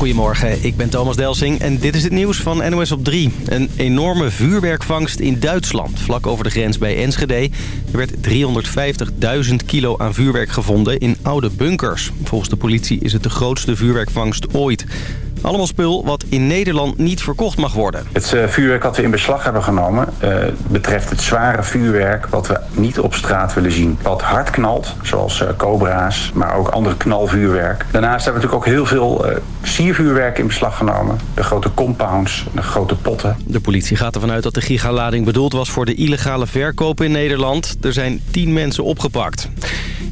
Goedemorgen, ik ben Thomas Delsing en dit is het nieuws van NOS op 3. Een enorme vuurwerkvangst in Duitsland, vlak over de grens bij Enschede. Er werd 350.000 kilo aan vuurwerk gevonden in oude bunkers. Volgens de politie is het de grootste vuurwerkvangst ooit. Allemaal spul wat in Nederland niet verkocht mag worden. Het uh, vuurwerk dat we in beslag hebben genomen... Uh, betreft het zware vuurwerk wat we niet op straat willen zien. Wat hard knalt, zoals uh, cobra's, maar ook andere knalvuurwerk. Daarnaast hebben we natuurlijk ook heel veel siervuurwerk in beslag genomen. De grote compounds, de grote potten. De politie gaat ervan uit dat de gigalading bedoeld was... voor de illegale verkoop in Nederland. Er zijn tien mensen opgepakt.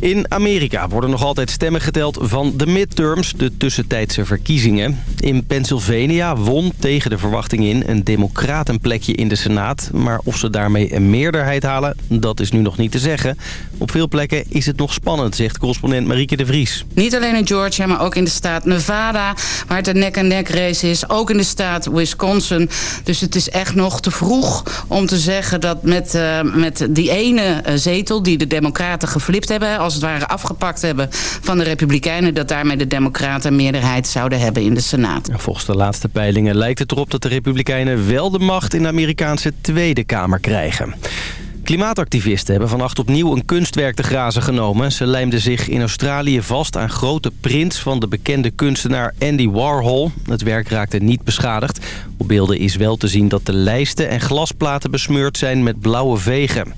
In Amerika worden nog altijd stemmen geteld van de midterms, de tussentijdse verkiezingen. In Pennsylvania won tegen de verwachting in een democrat een plekje in de Senaat. Maar of ze daarmee een meerderheid halen, dat is nu nog niet te zeggen. Op veel plekken is het nog spannend, zegt correspondent Marieke de Vries. Niet alleen in Georgia, maar ook in de staat Nevada, waar het een nek-en-nek race is. Ook in de staat Wisconsin. Dus het is echt nog te vroeg om te zeggen dat met, uh, met die ene zetel die de democraten geflipt hebben... als het ware afgepakt hebben van de republikeinen... dat daarmee de democraten meerderheid zouden hebben in de Senaat. Volgens de laatste peilingen lijkt het erop dat de Republikeinen wel de macht in de Amerikaanse Tweede Kamer krijgen. Klimaatactivisten hebben vannacht opnieuw een kunstwerk te grazen genomen. Ze lijmden zich in Australië vast aan grote prints van de bekende kunstenaar Andy Warhol. Het werk raakte niet beschadigd. Op beelden is wel te zien dat de lijsten en glasplaten besmeurd zijn met blauwe vegen.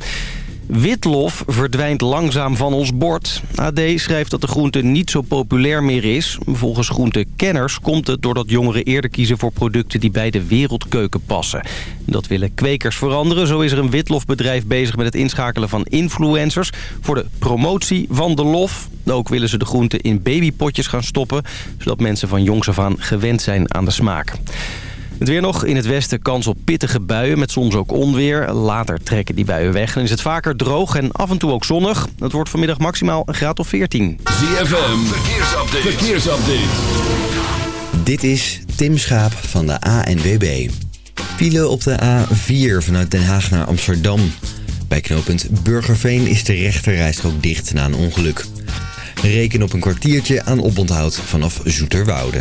Witlof verdwijnt langzaam van ons bord. AD schrijft dat de groente niet zo populair meer is. Volgens groentekenners komt het doordat jongeren eerder kiezen voor producten die bij de wereldkeuken passen. Dat willen kwekers veranderen. Zo is er een witlofbedrijf bezig met het inschakelen van influencers voor de promotie van de lof. Ook willen ze de groente in babypotjes gaan stoppen, zodat mensen van jongs af aan gewend zijn aan de smaak. Het weer nog. In het westen kans op pittige buien met soms ook onweer. Later trekken die buien weg. Dan is het vaker droog en af en toe ook zonnig. Het wordt vanmiddag maximaal een graad of 14. ZFM. Verkeersupdate. Verkeersupdate. Dit is Tim Schaap van de ANWB. File op de A4 vanuit Den Haag naar Amsterdam. Bij knooppunt Burgerveen is de rechterrijstrook dicht na een ongeluk. Reken op een kwartiertje aan oponthoud vanaf Zoeterwoude.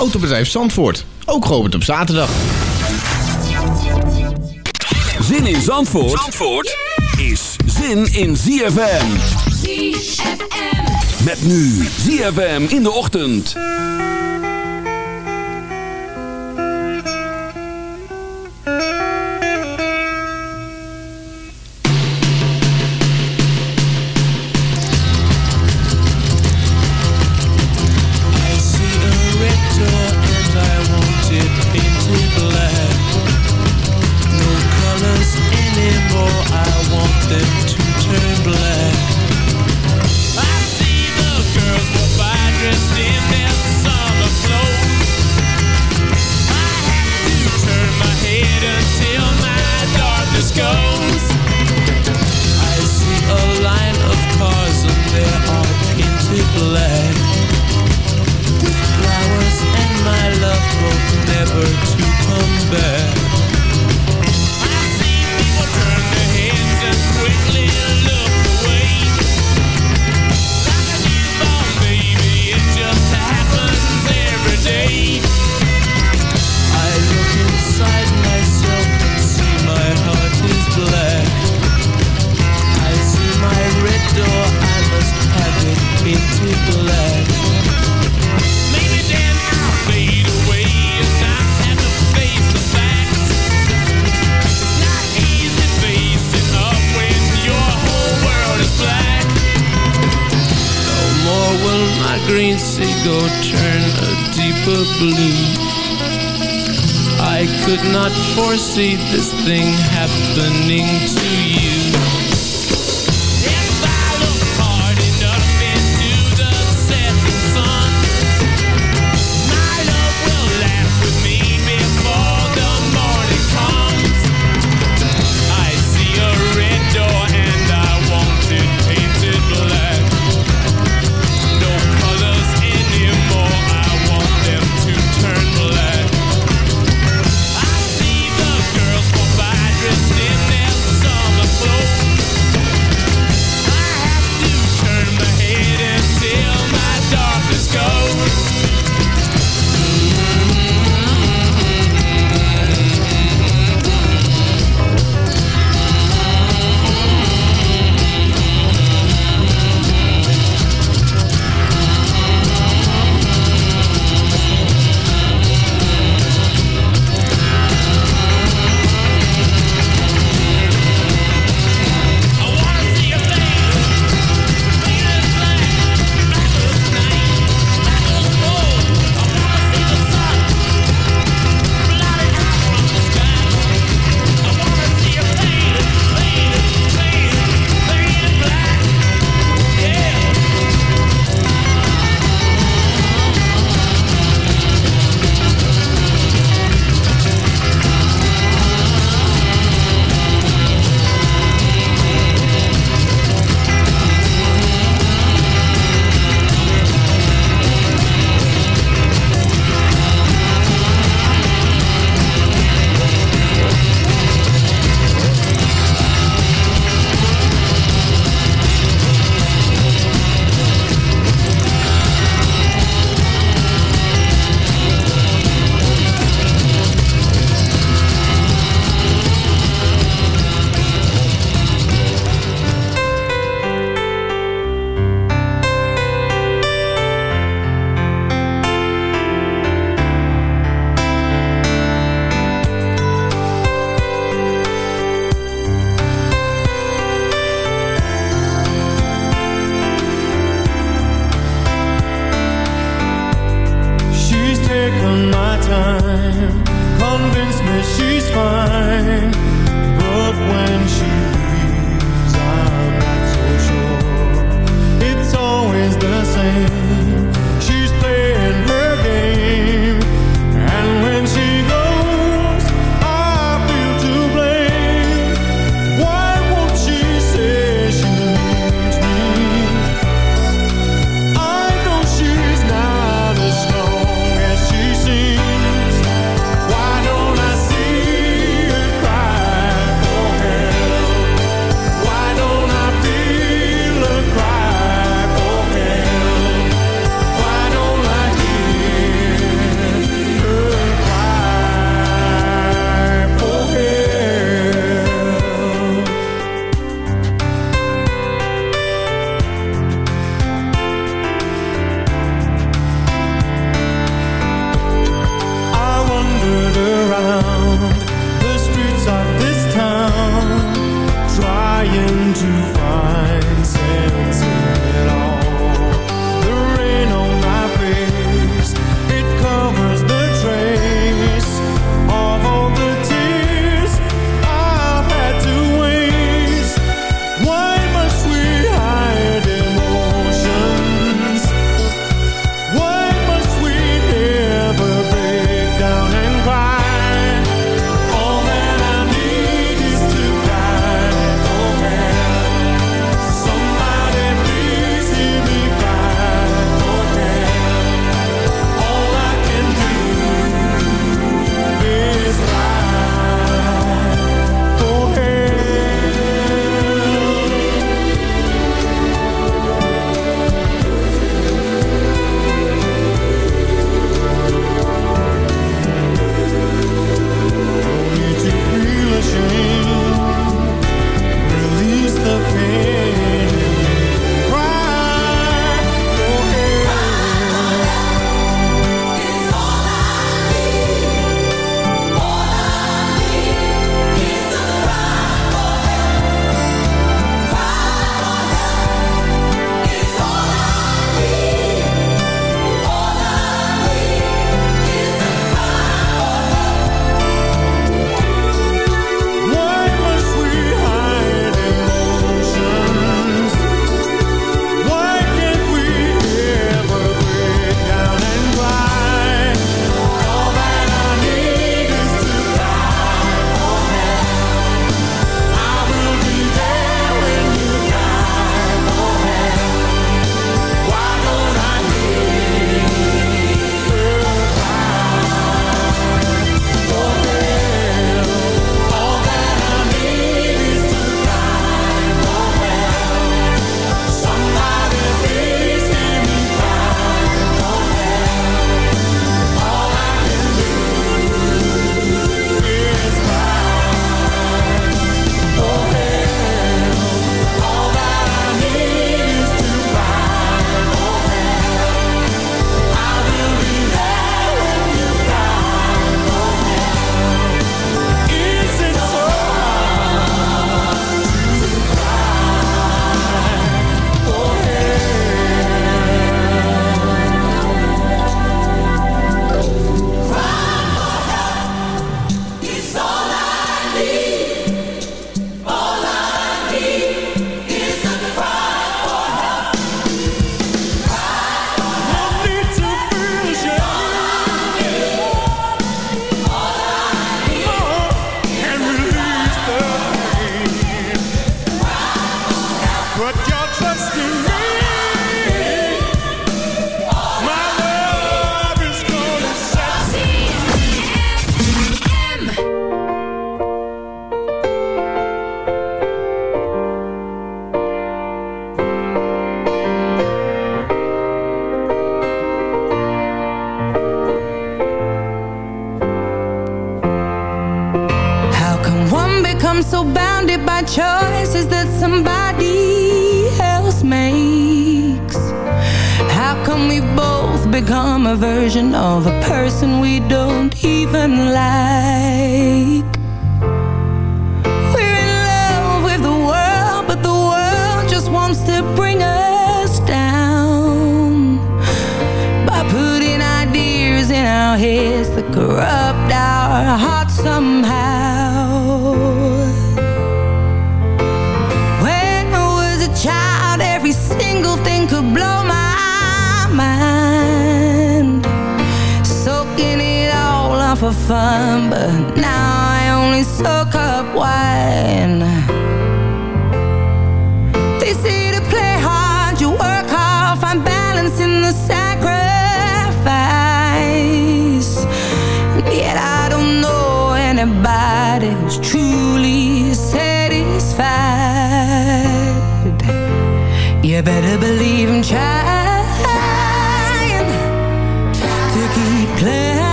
Autobedrijf Zandvoort. Ook geopend op zaterdag. Zin in Zandvoort, Zandvoort is zin in ZFM. ZFM. Met nu ZFM in de ochtend.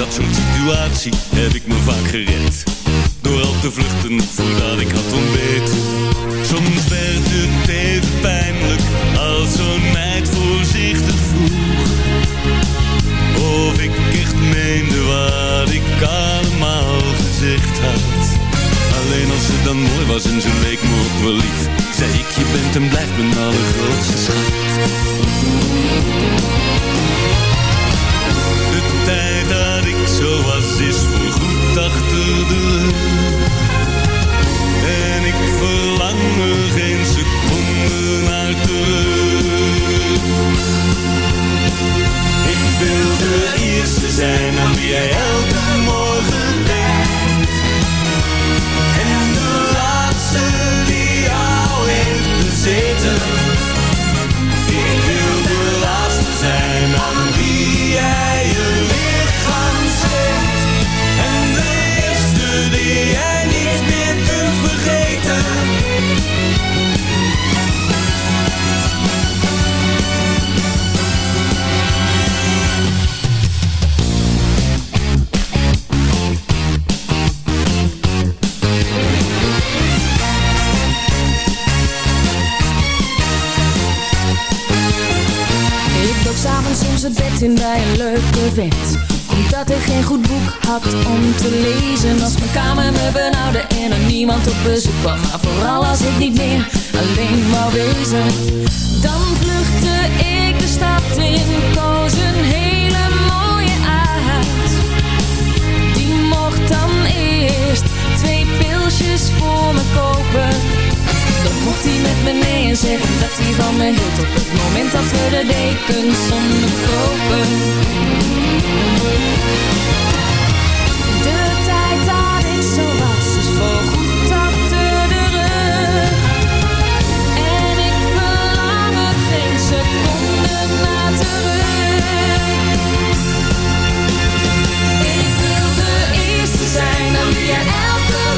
dat soort situatie heb ik me vaak gered. Door al te vluchten voor Dan vluchtte ik de stad in, koos een hele mooie uit. Die mocht dan eerst twee pilsjes voor me kopen. Dan mocht hij met me mee en zeggen dat hij van me hield. Op het moment dat we de dekens zonder kopen. De tijd dat ik zo was dus is volgens Ik wil de eerste zijn, dan jij elke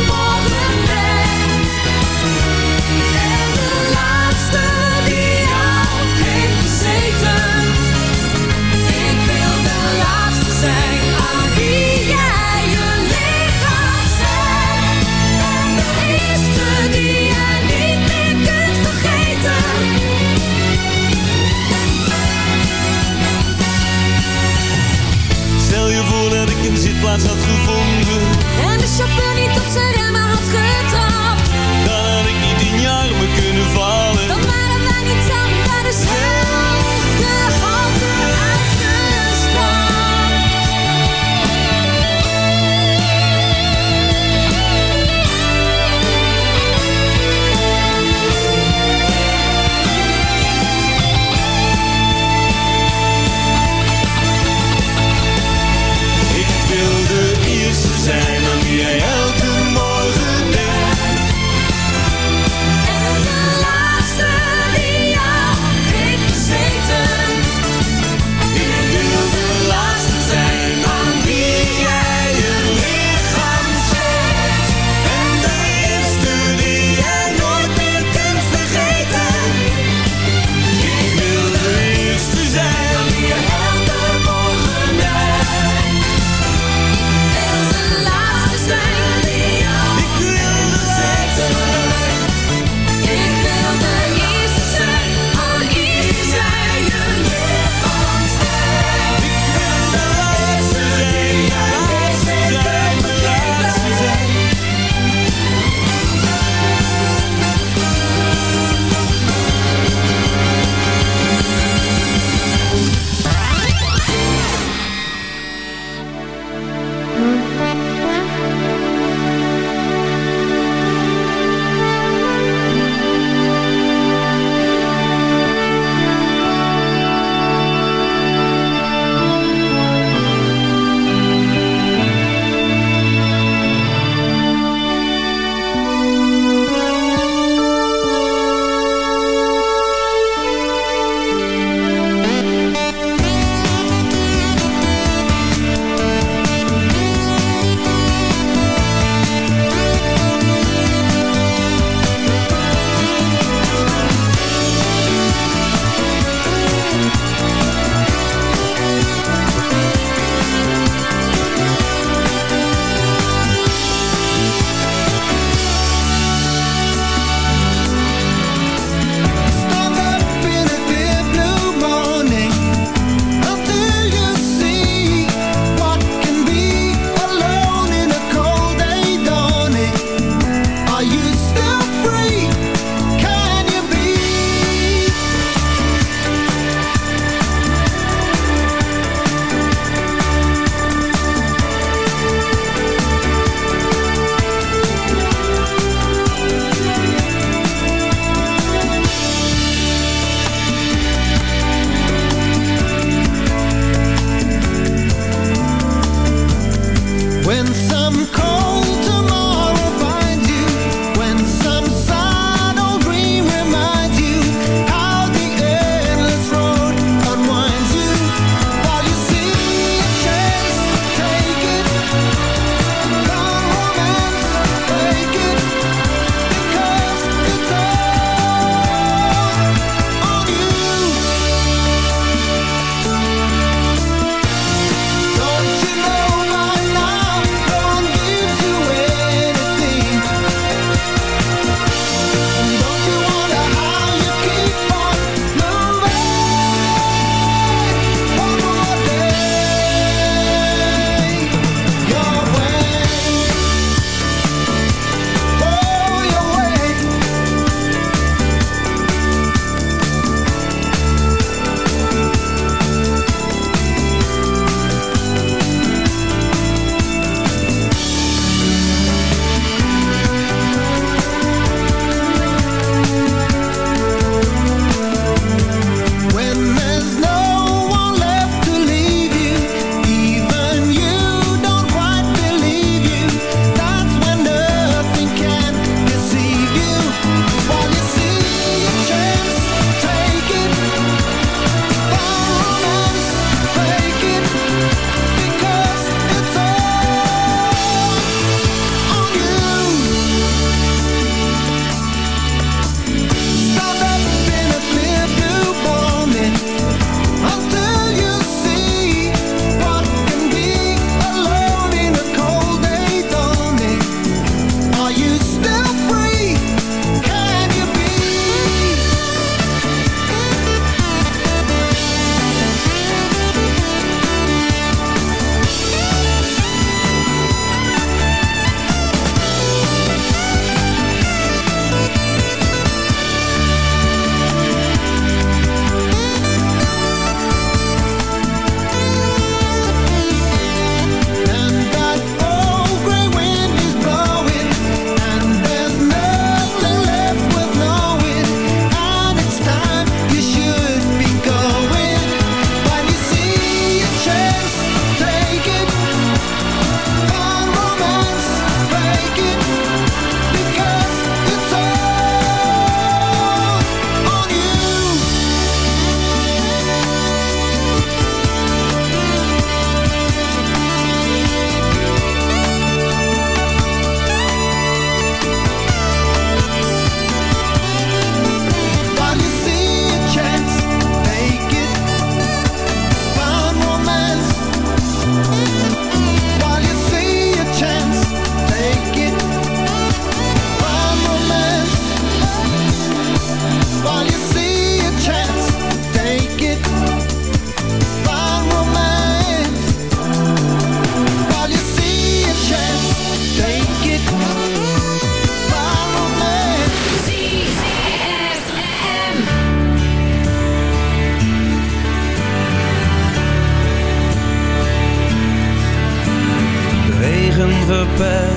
een zitplaats had gevonden.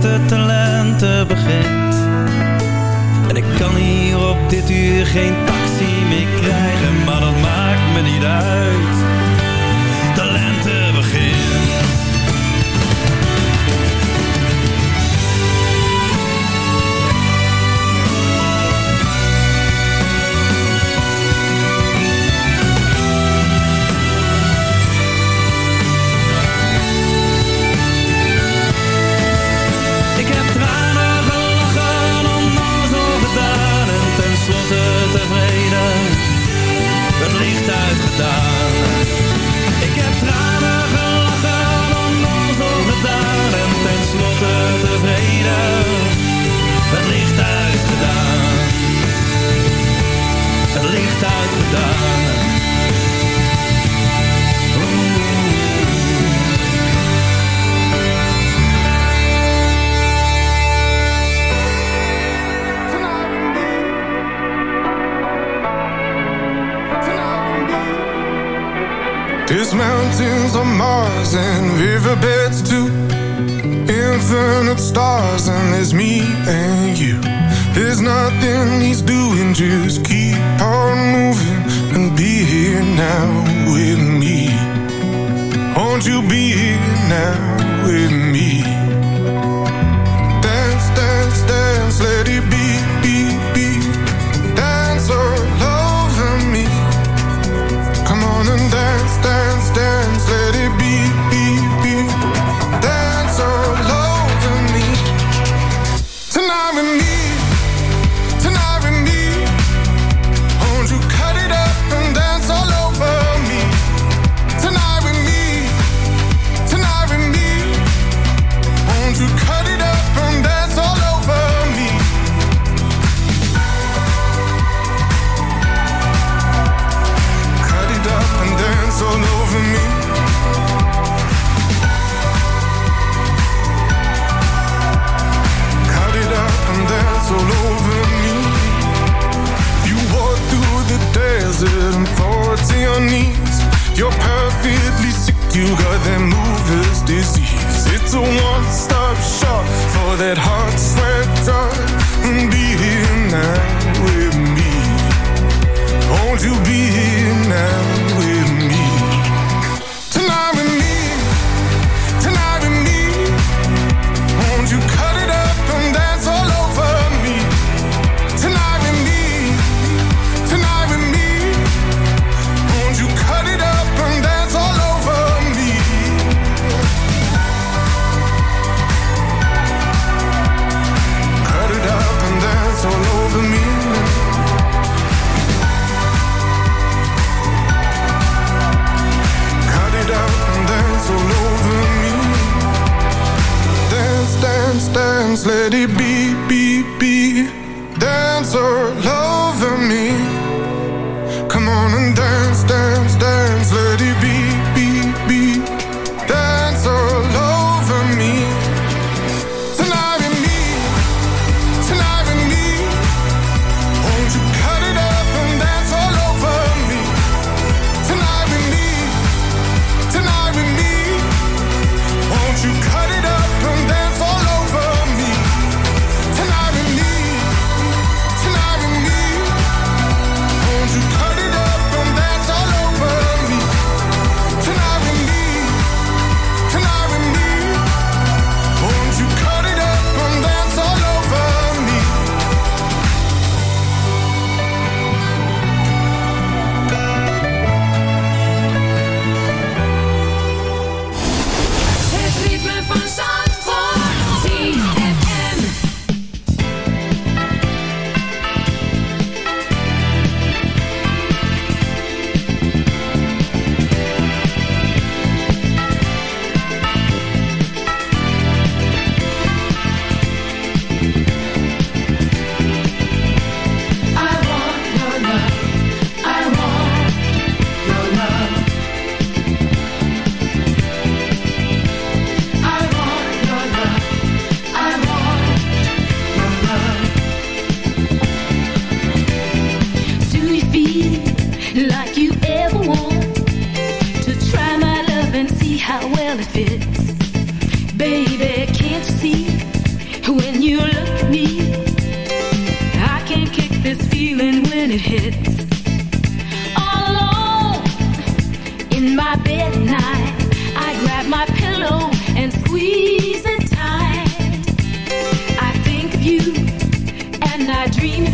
Fluistert de lente begint. En ik kan hier op dit uur geen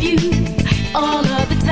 you all of the time.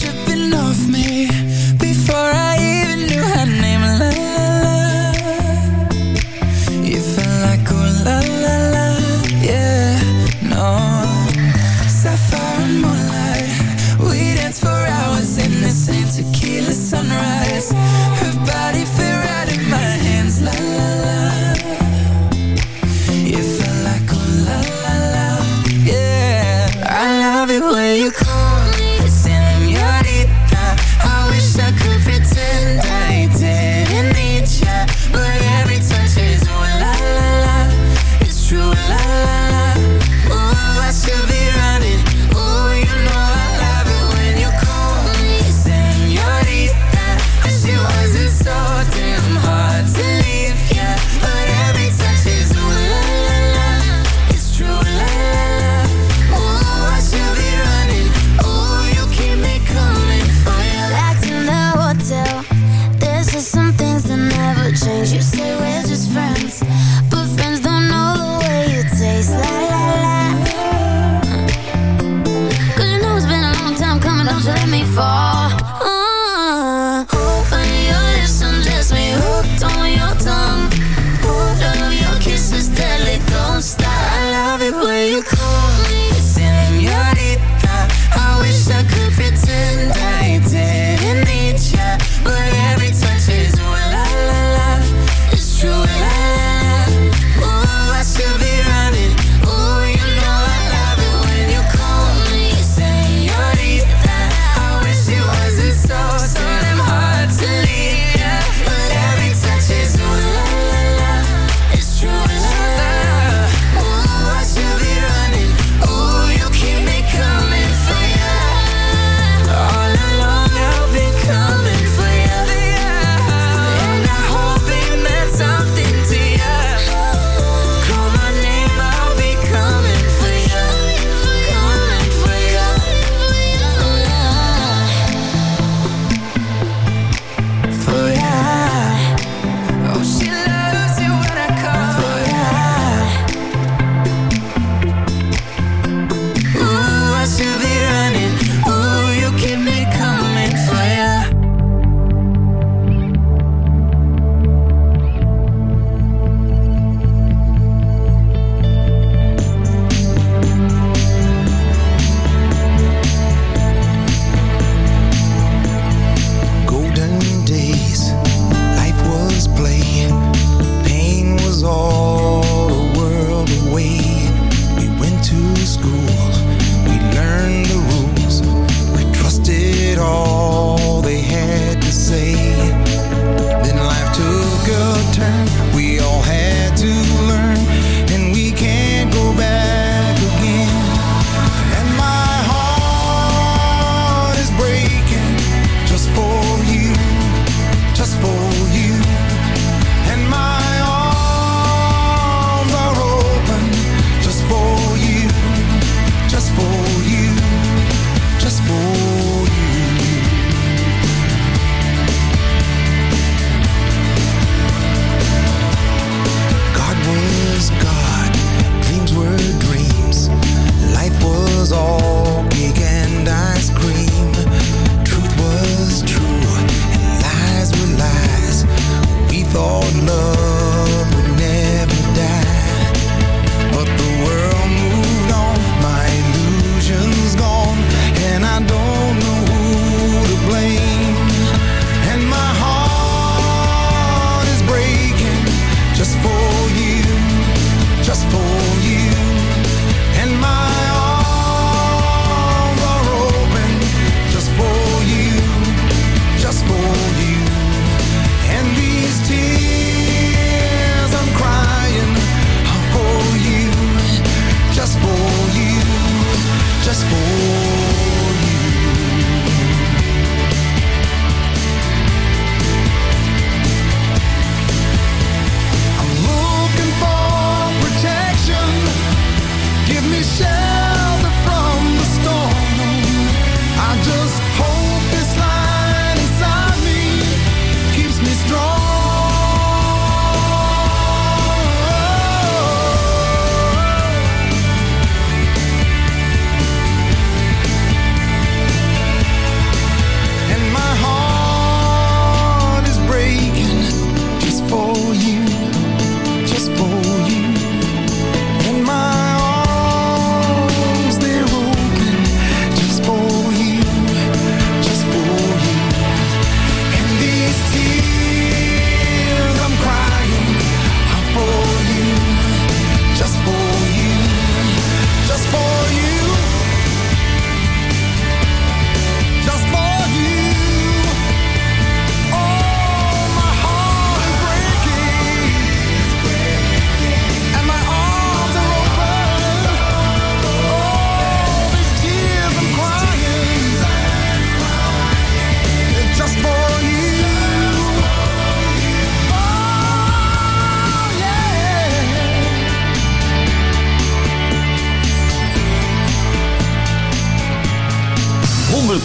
should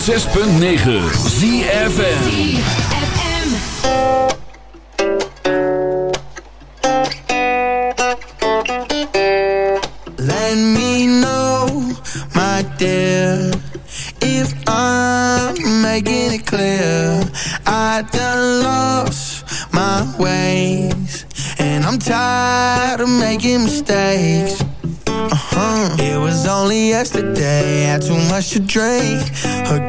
Zes punt Let me know, my dear. If I'm making it clear, I don't lose my ways. And I'm tired of making mistakes. Uh-huh. It was only yesterday, I had too much to drink.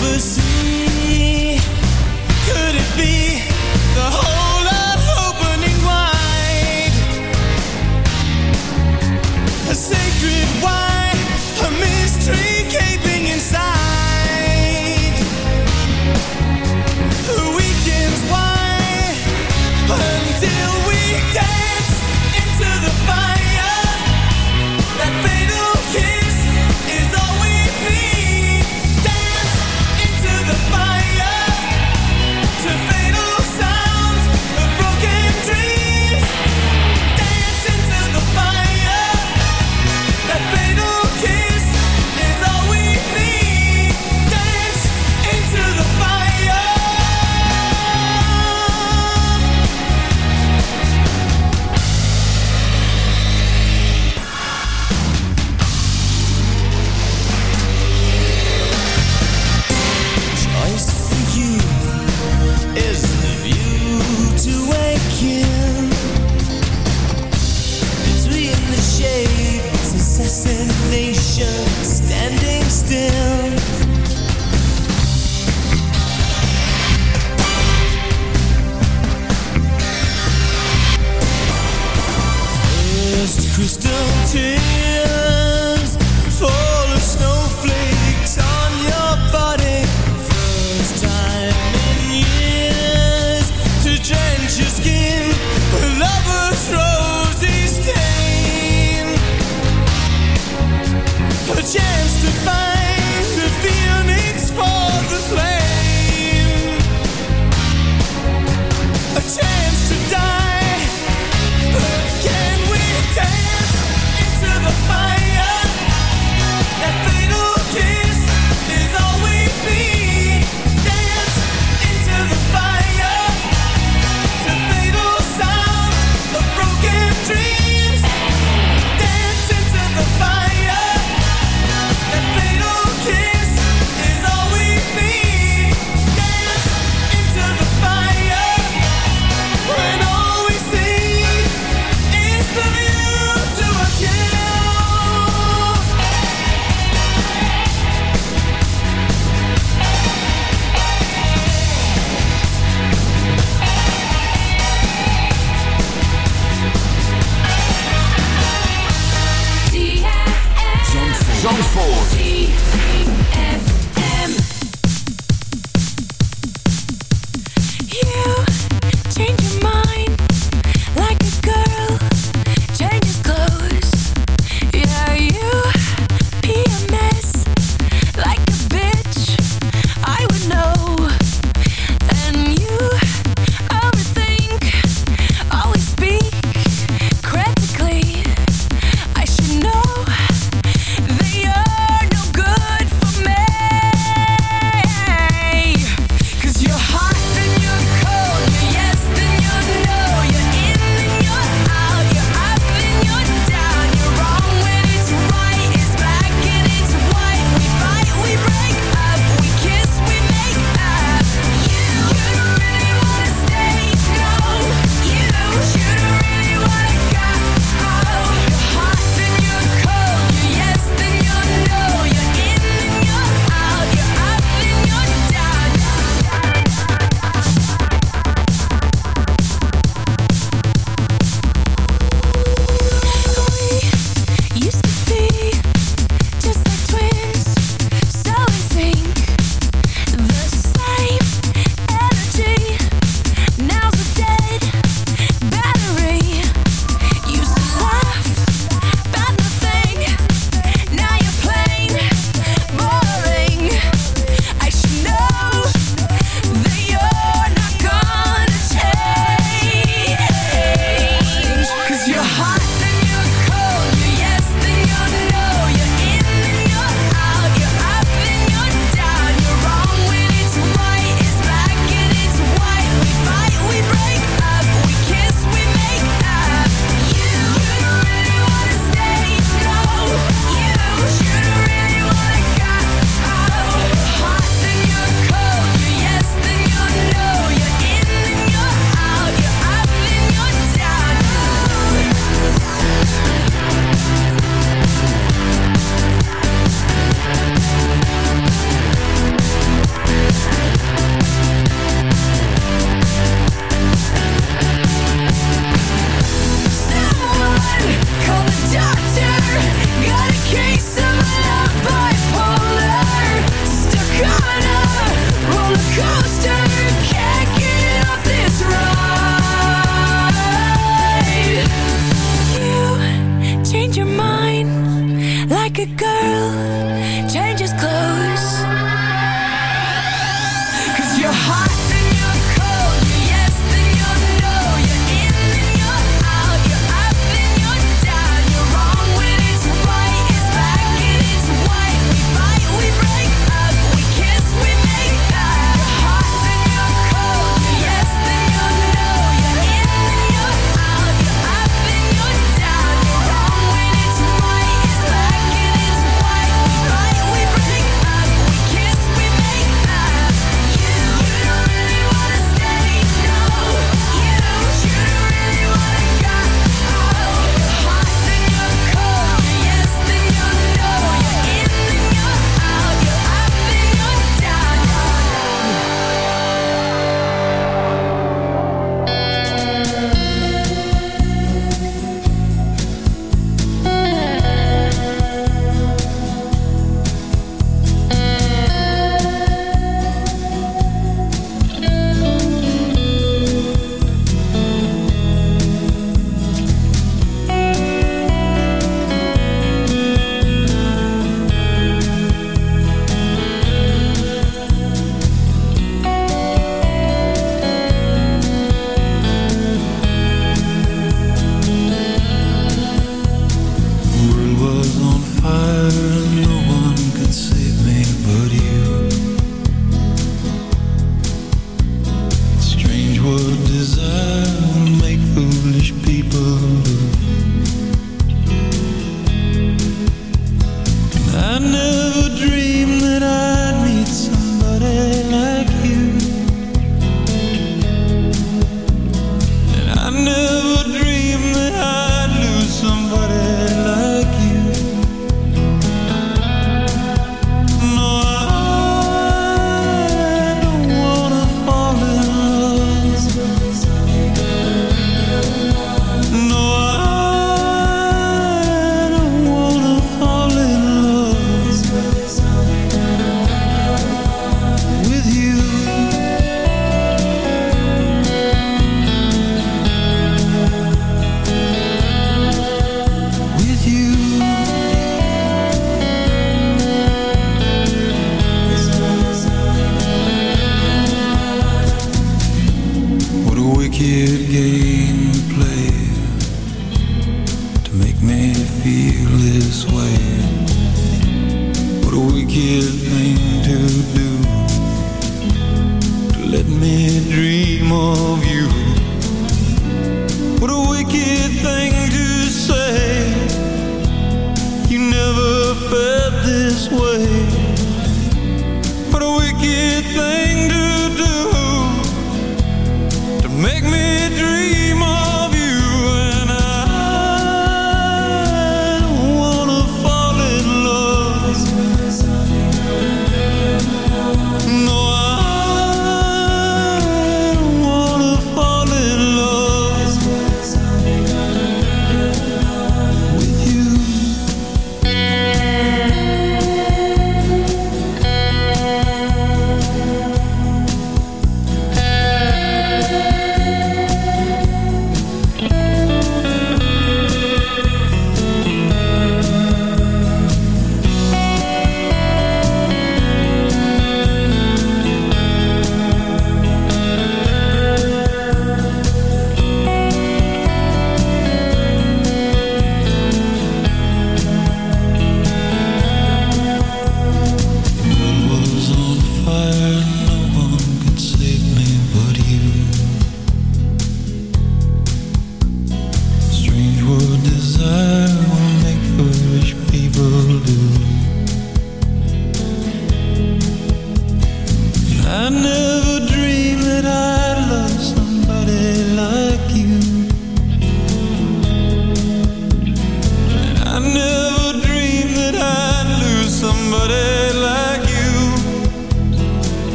Você.